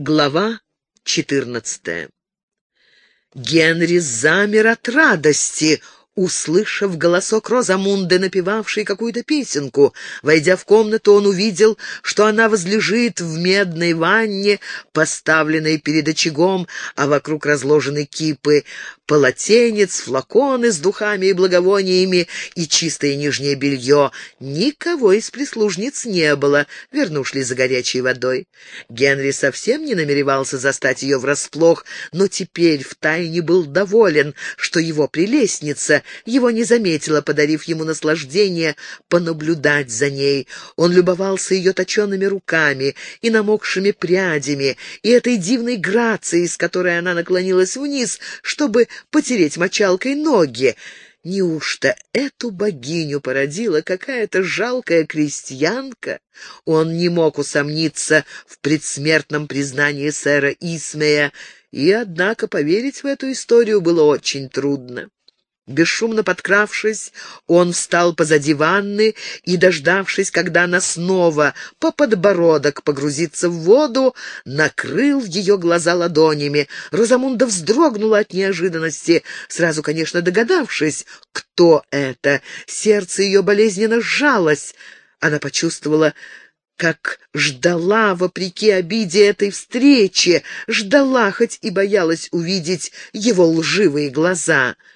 Глава четырнадцатая. Генри замер от радости, услышав голосок Розамунды, напевавшей какую-то песенку. Войдя в комнату, он увидел, что она возлежит в медной ванне, поставленной перед очагом, а вокруг разложены кипы полотенец, флаконы с духами и благовониями и чистое нижнее белье. Никого из прислужниц не было, вернувшись за горячей водой. Генри совсем не намеревался застать ее врасплох, но теперь втайне был доволен, что его прелестница его не заметила, подарив ему наслаждение понаблюдать за ней. Он любовался ее точеными руками и намокшими прядями, и этой дивной грацией, с которой она наклонилась вниз, чтобы потереть мочалкой ноги. Неужто эту богиню породила какая-то жалкая крестьянка? Он не мог усомниться в предсмертном признании сэра Исмея, и, однако, поверить в эту историю было очень трудно. Бесшумно подкравшись, он встал позади ванны и, дождавшись, когда она снова по подбородок погрузится в воду, накрыл ее глаза ладонями. Розамунда вздрогнула от неожиданности, сразу, конечно, догадавшись, кто это. Сердце ее болезненно сжалось. Она почувствовала, как ждала, вопреки обиде этой встречи, ждала, хоть и боялась увидеть его лживые глаза —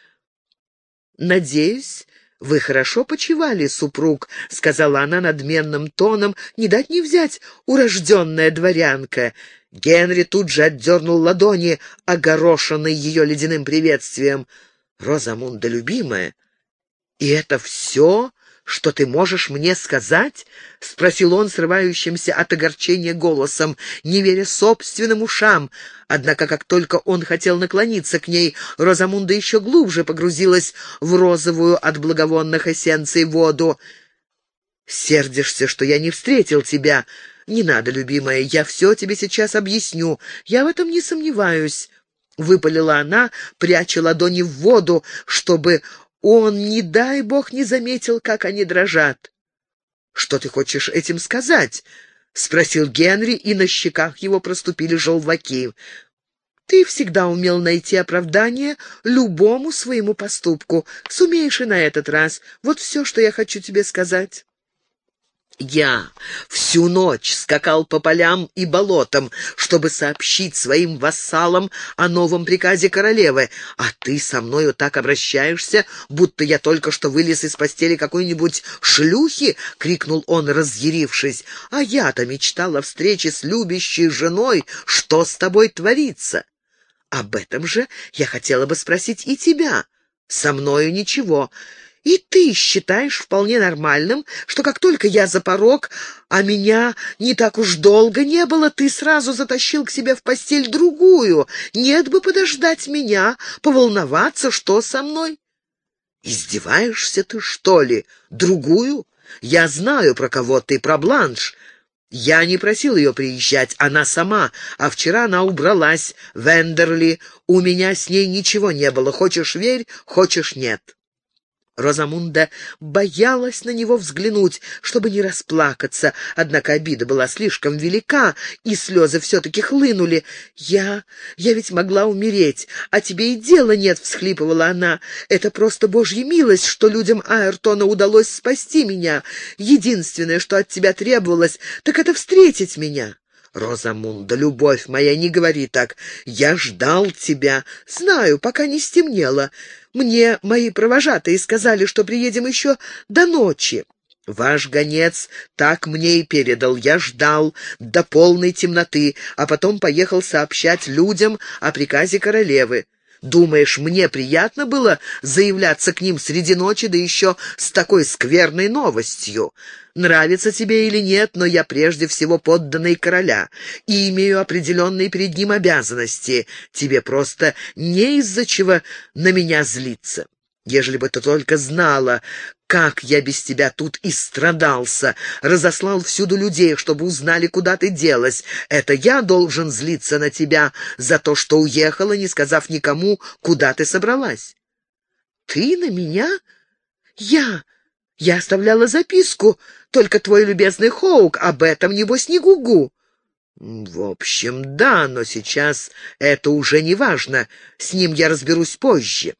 «Надеюсь, вы хорошо почивали, супруг», — сказала она надменным тоном, «не дать не взять, урожденная дворянка». Генри тут же отдернул ладони, огорошенный ее ледяным приветствием. «Розамунда, любимая, и это все, что ты можешь мне сказать?» — спросил он срывающимся от огорчения голосом, не веря собственным ушам. Однако, как только он хотел наклониться к ней, Розамунда еще глубже погрузилась в розовую от благовонных эссенций воду. «Сердишься, что я не встретил тебя? Не надо, любимая, я все тебе сейчас объясню. Я в этом не сомневаюсь». Выпалила она, пряча ладони в воду, чтобы он, не дай бог, не заметил, как они дрожат. «Что ты хочешь этим сказать?» — спросил Генри, и на щеках его проступили желваки. «Ты всегда умел найти оправдание любому своему поступку. Сумеешь и на этот раз. Вот все, что я хочу тебе сказать». Я всю ночь скакал по полям и болотам, чтобы сообщить своим вассалам о новом приказе королевы, а ты со мною так обращаешься, будто я только что вылез из постели какой-нибудь шлюхи, — крикнул он, разъярившись, — а я-то мечтал о встрече с любящей женой, что с тобой творится? Об этом же я хотела бы спросить и тебя. Со мною ничего. И ты считаешь вполне нормальным, что как только я за порог, а меня не так уж долго не было, ты сразу затащил к себе в постель другую. Нет бы подождать меня, поволноваться, что со мной. Издеваешься ты, что ли? Другую? Я знаю, про кого ты, про Бланш. Я не просил ее приезжать, она сама, а вчера она убралась в Эндерли. У меня с ней ничего не было, хочешь верь, хочешь нет. Розамунда боялась на него взглянуть, чтобы не расплакаться, однако обида была слишком велика, и слезы все-таки хлынули. «Я... я ведь могла умереть, а тебе и дела нет», — всхлипывала она. «Это просто божья милость, что людям Айртона удалось спасти меня. Единственное, что от тебя требовалось, так это встретить меня». «Розамунда, любовь моя, не говори так. Я ждал тебя. Знаю, пока не стемнело. Мне мои провожатые сказали, что приедем еще до ночи. Ваш гонец так мне и передал. Я ждал до полной темноты, а потом поехал сообщать людям о приказе королевы. Думаешь, мне приятно было заявляться к ним среди ночи, да еще с такой скверной новостью? Нравится тебе или нет, но я прежде всего подданный короля и имею определенные перед ним обязанности. Тебе просто не из-за чего на меня злиться. Ежели бы ты только знала, как я без тебя тут и страдался, разослал всюду людей, чтобы узнали, куда ты делась. Это я должен злиться на тебя за то, что уехала, не сказав никому, куда ты собралась. Ты на меня? Я... Я оставляла записку, только твой любезный Хоук об этом, небось, не гугу. «В общем, да, но сейчас это уже не важно. С ним я разберусь позже».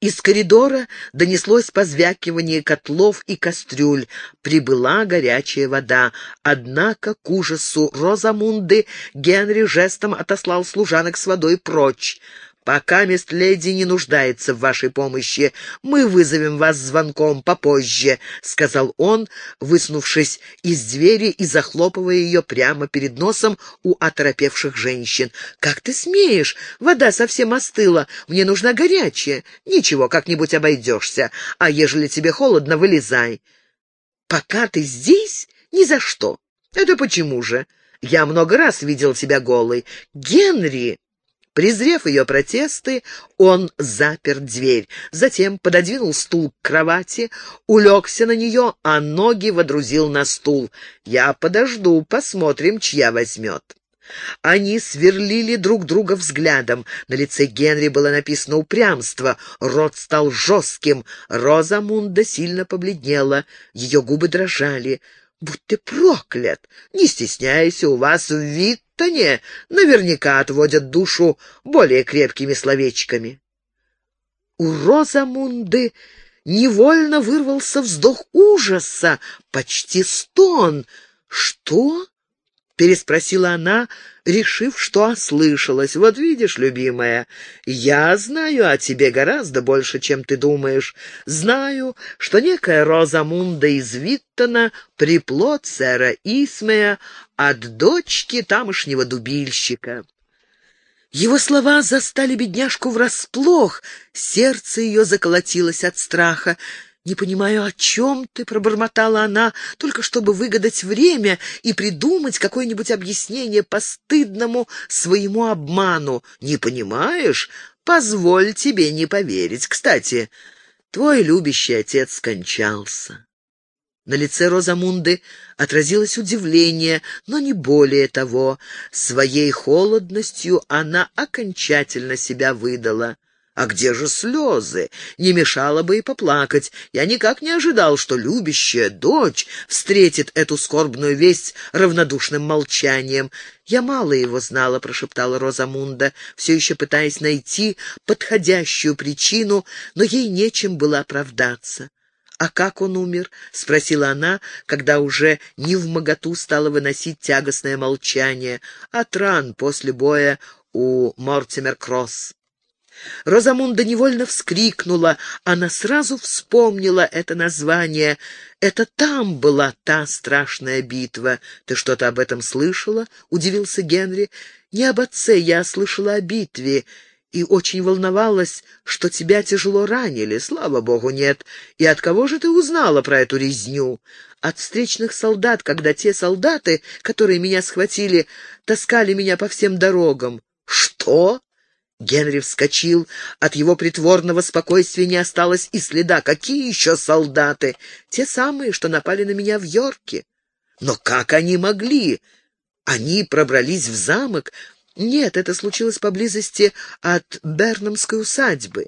Из коридора донеслось позвякивание котлов и кастрюль. Прибыла горячая вода. Однако, к ужасу Розамунды, Генри жестом отослал служанок с водой прочь. «Пока мисс леди не нуждается в вашей помощи, мы вызовем вас звонком попозже», — сказал он, высунувшись из двери и захлопывая ее прямо перед носом у оторопевших женщин. «Как ты смеешь? Вода совсем остыла. Мне нужна горячая. Ничего, как-нибудь обойдешься. А ежели тебе холодно, вылезай». «Пока ты здесь? Ни за что». «Это почему же? Я много раз видел тебя голой. Генри!» Презрев ее протесты, он запер дверь, затем пододвинул стул к кровати, улегся на нее, а ноги водрузил на стул. «Я подожду, посмотрим, чья возьмет». Они сверлили друг друга взглядом. На лице Генри было написано упрямство, рот стал жестким. Розамунда сильно побледнела, ее губы дрожали. «Будь ты проклят! Не стесняйся, у вас в Виттоне наверняка отводят душу более крепкими словечками». У Розамунды невольно вырвался вздох ужаса, почти стон. «Что?» переспросила она, решив, что ослышалась. «Вот видишь, любимая, я знаю о тебе гораздо больше, чем ты думаешь. Знаю, что некая Розамунда из Виттона — приплод сэра Исмея от дочки тамошнего дубильщика». Его слова застали бедняжку врасплох, сердце ее заколотилось от страха. «Не понимаю, о чем ты?» — пробормотала она, только чтобы выгадать время и придумать какое-нибудь объяснение постыдному своему обману. «Не понимаешь? Позволь тебе не поверить. Кстати, твой любящий отец скончался». На лице Розамунды отразилось удивление, но не более того. Своей холодностью она окончательно себя выдала. А где же слезы? Не мешало бы и поплакать. Я никак не ожидал, что любящая дочь встретит эту скорбную весть равнодушным молчанием. «Я мало его знала», — прошептала Розамунда, все еще пытаясь найти подходящую причину, но ей нечем было оправдаться. «А как он умер?» — спросила она, когда уже не в моготу стала выносить тягостное молчание. «От ран после боя у Мортимер-Кросс». Розамунда невольно вскрикнула. Она сразу вспомнила это название. Это там была та страшная битва. Ты что-то об этом слышала? Удивился Генри. Не об отце я слышала о битве и очень волновалась, что тебя тяжело ранили. Слава богу, нет. И от кого же ты узнала про эту резню? От встречных солдат, когда те солдаты, которые меня схватили, таскали меня по всем дорогам. Что? Генри вскочил. От его притворного спокойствия не осталось и следа. Какие еще солдаты? Те самые, что напали на меня в Йорке. Но как они могли? Они пробрались в замок. Нет, это случилось поблизости от Бернамской усадьбы.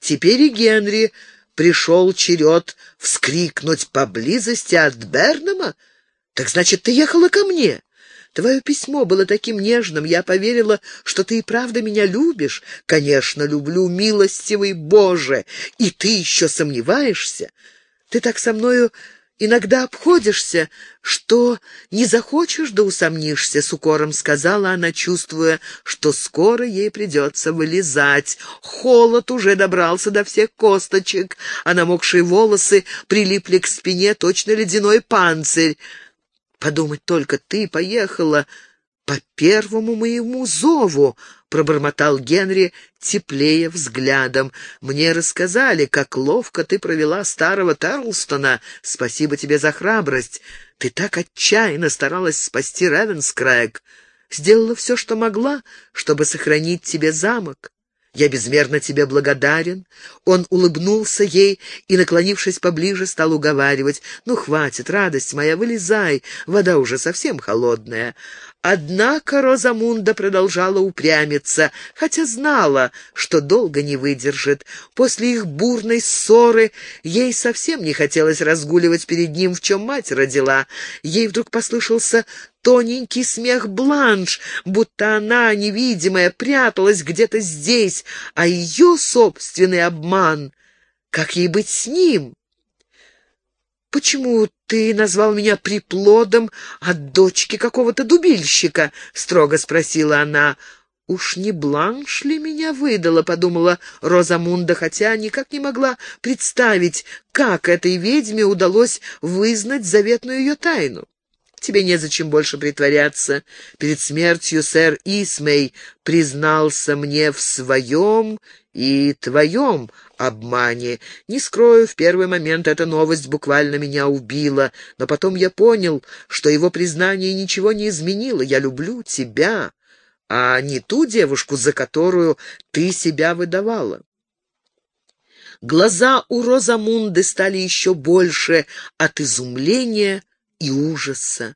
Теперь и Генри пришел черед вскрикнуть поблизости от Бернама. Так значит, ты ехала ко мне? Твое письмо было таким нежным, я поверила, что ты и правда меня любишь. Конечно, люблю, милостивый Боже, и ты еще сомневаешься? Ты так со мною иногда обходишься, что не захочешь да усомнишься, — с укором сказала она, чувствуя, что скоро ей придется вылезать. Холод уже добрался до всех косточек, а намокшие волосы прилипли к спине точно ледяной панцирь. Подумать только, ты поехала по первому моему зову, — пробормотал Генри, теплее взглядом. «Мне рассказали, как ловко ты провела старого Тарлстона. Спасибо тебе за храбрость. Ты так отчаянно старалась спасти Ревенскрайг. Сделала все, что могла, чтобы сохранить тебе замок. Я безмерно тебе благодарен». Он улыбнулся ей и, наклонившись поближе, стал уговаривать. «Ну, хватит, радость моя, вылезай, вода уже совсем холодная». Однако Розамунда продолжала упрямиться, хотя знала, что долго не выдержит. После их бурной ссоры ей совсем не хотелось разгуливать перед ним, в чем мать родила. Ей вдруг послышался тоненький смех Бланш, будто она, невидимая, пряталась где-то здесь, а ее собственный обман. Как ей быть с ним? «Почему ты назвал меня приплодом от дочки какого-то дубильщика?» — строго спросила она. «Уж не Бланш ли меня выдала?» — подумала Розамунда, хотя никак не могла представить, как этой ведьме удалось вызнать заветную ее тайну. «Тебе незачем больше притворяться. Перед смертью сэр Исмей признался мне в своем и твоем обмане. Не скрою, в первый момент эта новость буквально меня убила, но потом я понял, что его признание ничего не изменило. Я люблю тебя» а не ту девушку, за которую ты себя выдавала. Глаза у Розамунды стали еще больше от изумления и ужаса.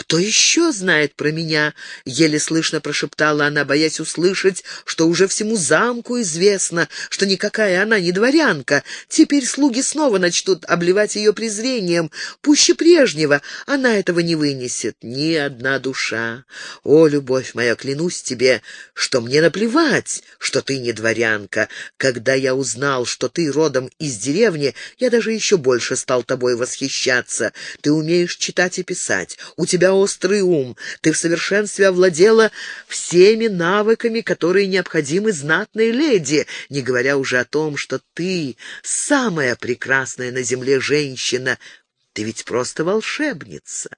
«Кто еще знает про меня?» — еле слышно прошептала она, боясь услышать, что уже всему замку известно, что никакая она не дворянка. Теперь слуги снова начнут обливать ее презрением. Пуще прежнего она этого не вынесет. Ни одна душа. О, любовь моя, клянусь тебе, что мне наплевать, что ты не дворянка. Когда я узнал, что ты родом из деревни, я даже еще больше стал тобой восхищаться. Ты умеешь читать и писать. У тебя острый ум, ты в совершенстве овладела всеми навыками, которые необходимы знатной леди, не говоря уже о том, что ты самая прекрасная на земле женщина. Ты ведь просто волшебница.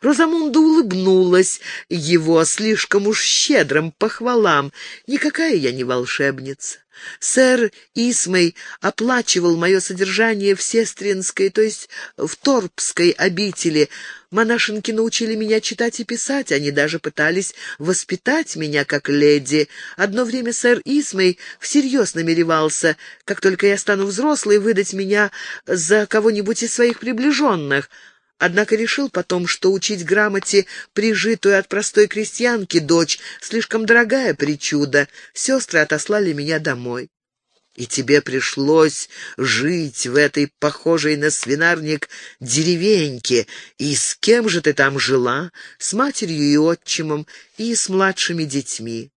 Розамунда улыбнулась его слишком уж щедрым похвалам. «Никакая я не волшебница. Сэр Исмей оплачивал мое содержание в сестринской, то есть в торпской обители. Монашенки научили меня читать и писать, они даже пытались воспитать меня как леди. Одно время сэр Исмей всерьез намеревался, как только я стану взрослой, выдать меня за кого-нибудь из своих приближенных». Однако решил потом, что учить грамоте прижитую от простой крестьянки дочь слишком дорогая причуда. Сестры отослали меня домой. И тебе пришлось жить в этой похожей на свинарник деревеньке. И с кем же ты там жила? С матерью и отчимом, и с младшими детьми.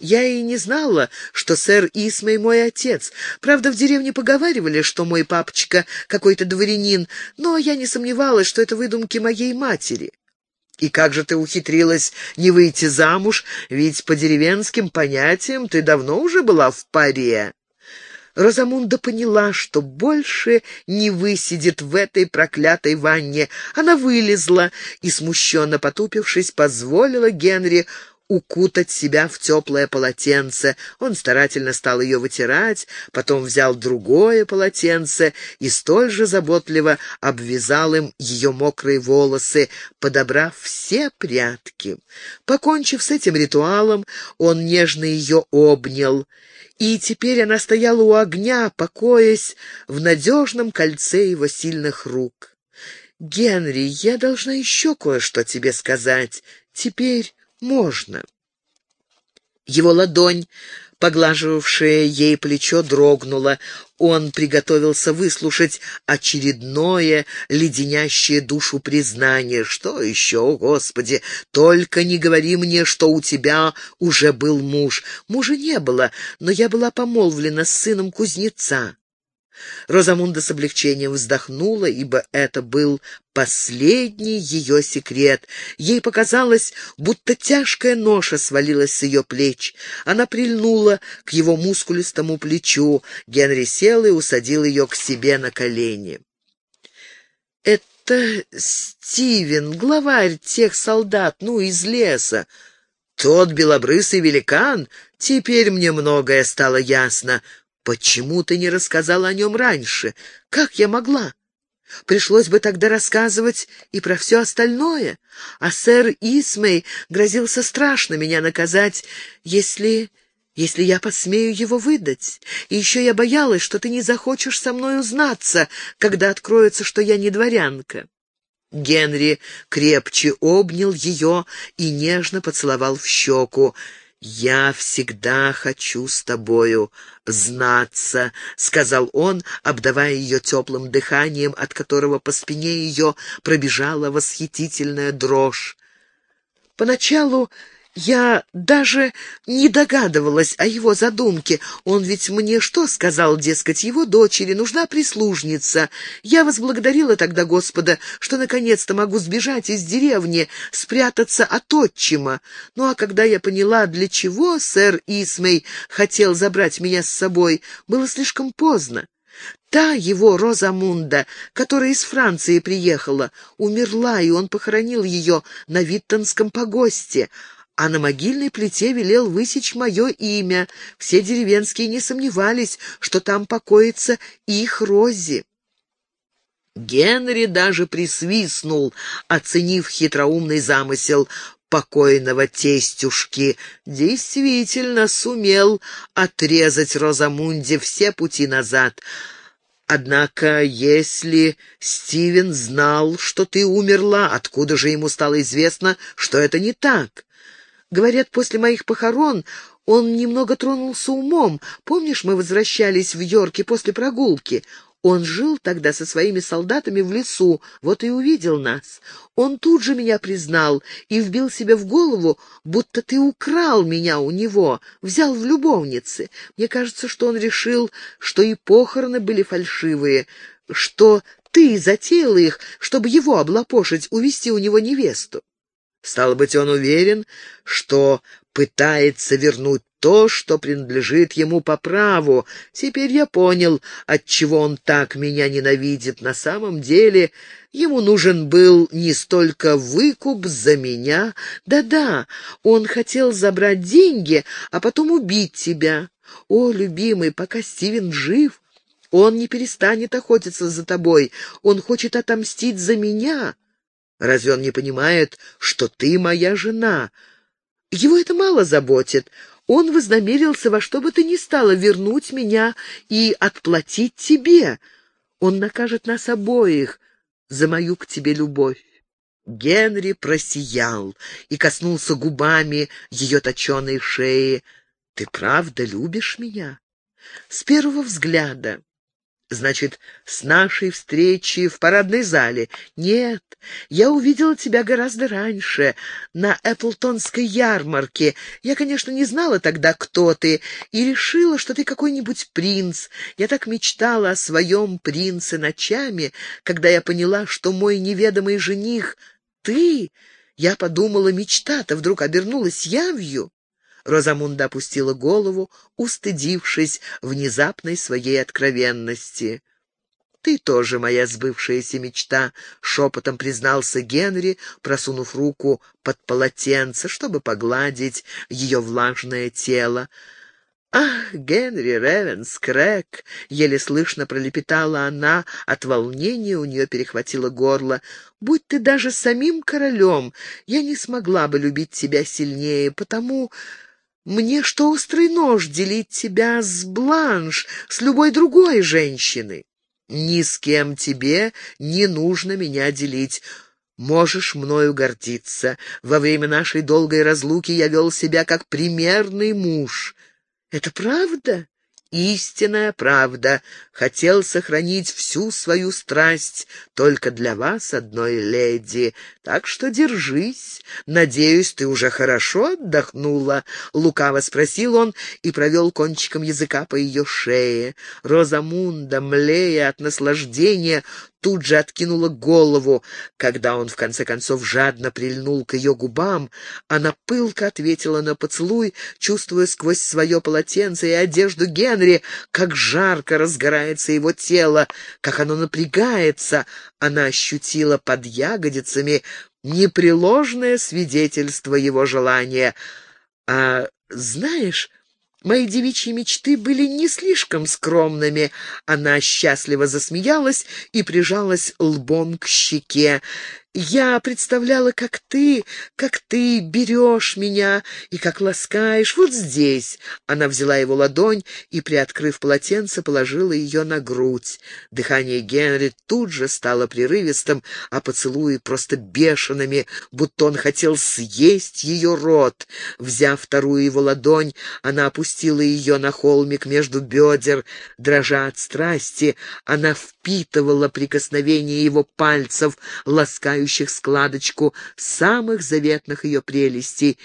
Я и не знала, что сэр Исмей мой отец. Правда, в деревне поговаривали, что мой папочка какой-то дворянин, но я не сомневалась, что это выдумки моей матери. И как же ты ухитрилась не выйти замуж, ведь по деревенским понятиям ты давно уже была в паре. Розамунда поняла, что больше не высидит в этой проклятой ванне. Она вылезла и, смущенно потупившись, позволила Генри укутать себя в теплое полотенце. Он старательно стал ее вытирать, потом взял другое полотенце и столь же заботливо обвязал им ее мокрые волосы, подобрав все прятки. Покончив с этим ритуалом, он нежно ее обнял, и теперь она стояла у огня, покоясь в надежном кольце его сильных рук. «Генри, я должна еще кое-что тебе сказать. Теперь можно. Его ладонь, поглаживавшая ей плечо, дрогнула. Он приготовился выслушать очередное, леденящее душу признание. «Что еще, Господи? Только не говори мне, что у тебя уже был муж. Мужа не было, но я была помолвлена с сыном кузнеца». Розамунда с облегчением вздохнула, ибо это был последний ее секрет. Ей показалось, будто тяжкая ноша свалилась с ее плеч. Она прильнула к его мускулистому плечу. Генри сел и усадил ее к себе на колени. «Это Стивен, главарь тех солдат, ну, из леса. Тот белобрысый великан? Теперь мне многое стало ясно. Почему ты не рассказала о нем раньше? Как я могла? Пришлось бы тогда рассказывать и про все остальное. А сэр Исмей грозился страшно меня наказать, если... если я посмею его выдать. И еще я боялась, что ты не захочешь со мной узнаться, когда откроется, что я не дворянка. Генри крепче обнял ее и нежно поцеловал в щеку. «Я всегда хочу с тобою знаться», — сказал он, обдавая ее теплым дыханием, от которого по спине ее пробежала восхитительная дрожь. Поначалу я даже не догадывалась о его задумке. Он ведь мне что сказал, дескать, его дочери нужна прислужница. Я возблагодарила тогда Господа, что наконец-то могу сбежать из деревни, спрятаться от отчима. Ну а когда я поняла, для чего сэр Исмей хотел забрать меня с собой, было слишком поздно. Та его Розамунда, которая из Франции приехала, умерла, и он похоронил ее на Виттонском погосте а на могильной плите велел высечь мое имя. Все деревенские не сомневались, что там покоится их Рози. Генри даже присвистнул, оценив хитроумный замысел покойного тестюшки. Действительно сумел отрезать Розамунде все пути назад. Однако, если Стивен знал, что ты умерла, откуда же ему стало известно, что это не так? Говорят, после моих похорон он немного тронулся умом. Помнишь, мы возвращались в Йорке после прогулки? Он жил тогда со своими солдатами в лесу, вот и увидел нас. Он тут же меня признал и вбил себе в голову, будто ты украл меня у него, взял в любовницы. Мне кажется, что он решил, что и похороны были фальшивые, что ты затеял их, чтобы его облапошить, увести у него невесту. Стало быть, он уверен, что пытается вернуть то, что принадлежит ему по праву. Теперь я понял, отчего он так меня ненавидит. На самом деле ему нужен был не столько выкуп за меня. Да-да, он хотел забрать деньги, а потом убить тебя. О, любимый, пока Стивен жив, он не перестанет охотиться за тобой. Он хочет отомстить за меня. Разве он не понимает, что ты моя жена? Его это мало заботит. Он вознамерился во что бы то ни стало вернуть меня и отплатить тебе. Он накажет нас обоих за мою к тебе любовь. Генри просиял и коснулся губами ее точеной шеи. «Ты правда любишь меня?» С первого взгляда Значит, с нашей встречи в парадной зале. Нет, я увидела тебя гораздо раньше, на Эпплтонской ярмарке. Я, конечно, не знала тогда, кто ты, и решила, что ты какой-нибудь принц. Я так мечтала о своем принце ночами, когда я поняла, что мой неведомый жених — ты. Я подумала, мечта-то вдруг обернулась явью. Розамунда опустила голову, устыдившись внезапной своей откровенности. «Ты тоже моя сбывшаяся мечта», — шепотом признался Генри, просунув руку под полотенце, чтобы погладить ее влажное тело. «Ах, Генри Ревенс, Крэк!» — еле слышно пролепетала она, от волнения у нее перехватило горло. «Будь ты даже самим королем, я не смогла бы любить тебя сильнее, потому мне что острый нож делить тебя с Бланш, с любой другой женщиной? Ни с кем тебе не нужно меня делить. Можешь мною гордиться. Во время нашей долгой разлуки я вел себя как примерный муж. Это правда? Истинная правда. Хотел сохранить всю свою страсть только для вас, одной леди. Так что держись. Надеюсь, ты уже хорошо отдохнула?» Лукаво спросил он и провел кончиком языка по ее шее. Розамунда, млея от наслаждения, тут же откинула голову. Когда он, в конце концов, жадно прильнул к ее губам, она пылко ответила на поцелуй, чувствуя сквозь свое полотенце и одежду Генри, как жарко разгорается его тело, как оно напрягается. Она ощутила под ягодицами непреложное свидетельство его желания. «А знаешь...» Мои девичьи мечты были не слишком скромными. Она счастливо засмеялась и прижалась лбом к щеке. Я представляла, как ты, как ты берешь меня и как ласкаешь вот здесь. Она взяла его ладонь и, приоткрыв полотенце, положила ее на грудь. Дыхание Генри тут же стало прерывистым, а поцелуи просто бешеными, будто он хотел съесть ее рот. Взяв вторую его ладонь, она опустила ее на холмик между бедер. Дрожа от страсти, она впитывала прикосновение его пальцев, лаская скрывающих складочку самых заветных ее прелестей.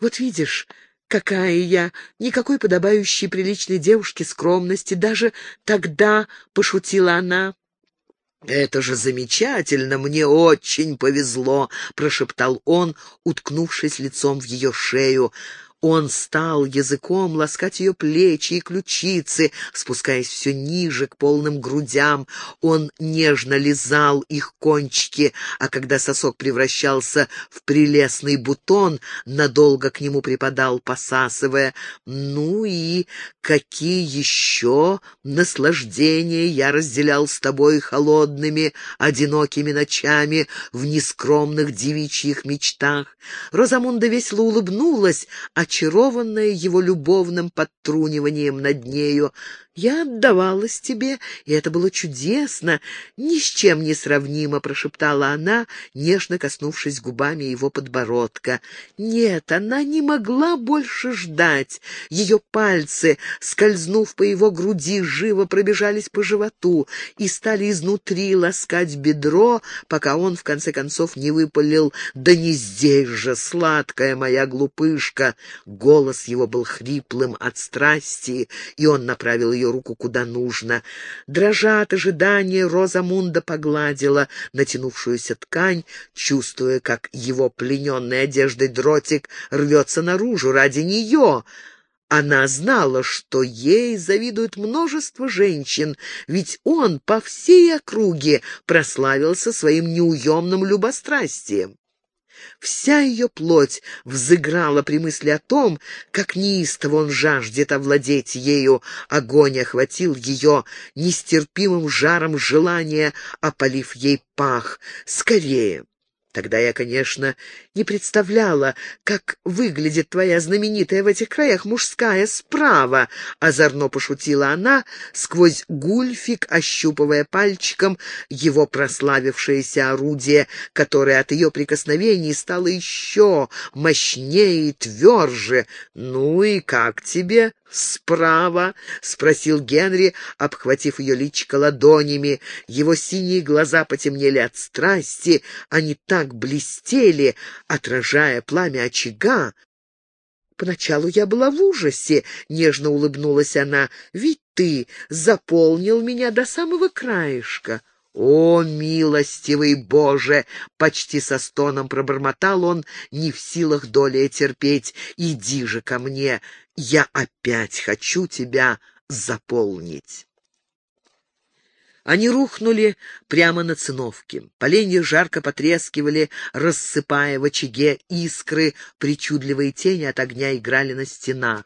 Вот видишь, какая я, никакой подобающей приличной девушке скромности, даже тогда, — пошутила она, — «Это же замечательно, мне очень повезло», — прошептал он, уткнувшись лицом в ее шею. Он стал языком ласкать ее плечи и ключицы, спускаясь все ниже к полным грудям. Он нежно лизал их кончики, а когда сосок превращался в прелестный бутон, надолго к нему припадал, посасывая. «Ну и какие еще наслаждения я разделял с тобой холодными, одинокими ночами в нескромных девичьих мечтах!» Розамунда весело улыбнулась, а очарованная его любовным подтруниванием над нею. «Я отдавалась тебе, и это было чудесно, ни с чем не сравнимо», — прошептала она, нежно коснувшись губами его подбородка. Нет, она не могла больше ждать. Ее пальцы, скользнув по его груди, живо пробежались по животу и стали изнутри ласкать бедро, пока он, в конце концов, не выпалил «Да не здесь же, сладкая моя глупышка!» Голос его был хриплым от страсти, и он направил ее руку куда нужно. Дрожа от ожидания, Роза Мунда погладила натянувшуюся ткань, чувствуя, как его плененный одеждой дротик рвется наружу ради нее. Она знала, что ей завидует множество женщин, ведь он по всей округе прославился своим неуемным любострастием. Вся ее плоть взыграла при мысли о том, как неистово он жаждет овладеть ею. Огонь охватил ее нестерпимым жаром желания, опалив ей пах. «Скорее!» Тогда я, конечно, не представляла, как выглядит твоя знаменитая в этих краях мужская справа, — озорно пошутила она, сквозь гульфик, ощупывая пальчиком его прославившееся орудие, которое от ее прикосновений стало еще мощнее и тверже. «Ну и как тебе?» «Справа?» — спросил Генри, обхватив ее личико ладонями. Его синие глаза потемнели от страсти, они так блестели, отражая пламя очага. «Поначалу я была в ужасе», — нежно улыбнулась она, — «ведь ты заполнил меня до самого краешка». «О, милостивый Боже!» — почти со стоном пробормотал он, не в силах долей терпеть. «Иди же ко мне! Я опять хочу тебя заполнить!» Они рухнули прямо на циновке. Поленья жарко потрескивали, рассыпая в очаге искры, причудливые тени от огня играли на стенах.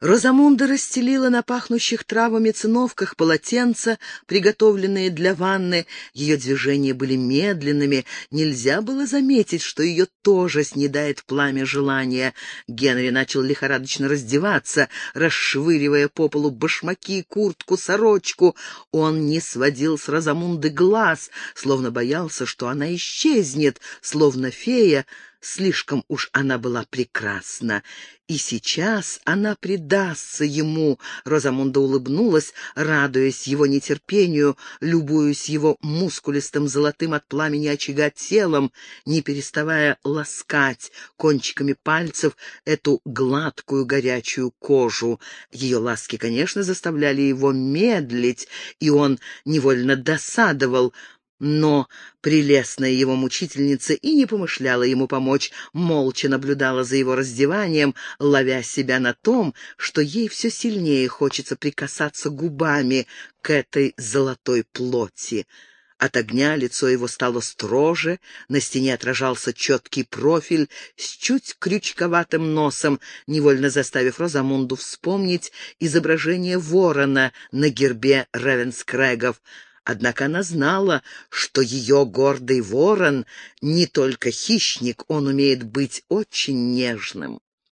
Розамунда расстелила на пахнущих травами циновках полотенца, приготовленные для ванны. Ее движения были медленными, нельзя было заметить, что ее тоже снедает пламя желания. Генри начал лихорадочно раздеваться, расшвыривая по полу башмаки, куртку, сорочку. Он не сводил с Розамунды глаз, словно боялся, что она исчезнет, словно фея, Слишком уж она была прекрасна. И сейчас она предастся ему. Розамунда улыбнулась, радуясь его нетерпению, любуясь его мускулистым золотым от пламени очага телом, не переставая ласкать кончиками пальцев эту гладкую горячую кожу. Ее ласки, конечно, заставляли его медлить, и он невольно досадовал — но прелестная его мучительница и не помышляла ему помочь, молча наблюдала за его раздеванием, ловя себя на том, что ей все сильнее хочется прикасаться губами к этой золотой плоти. От огня лицо его стало строже, на стене отражался четкий профиль с чуть крючковатым носом, невольно заставив Розамунду вспомнить изображение ворона на гербе Ревенскрэгов — Однако она знала, что ее гордый ворон не только хищник, он умеет быть очень нежным.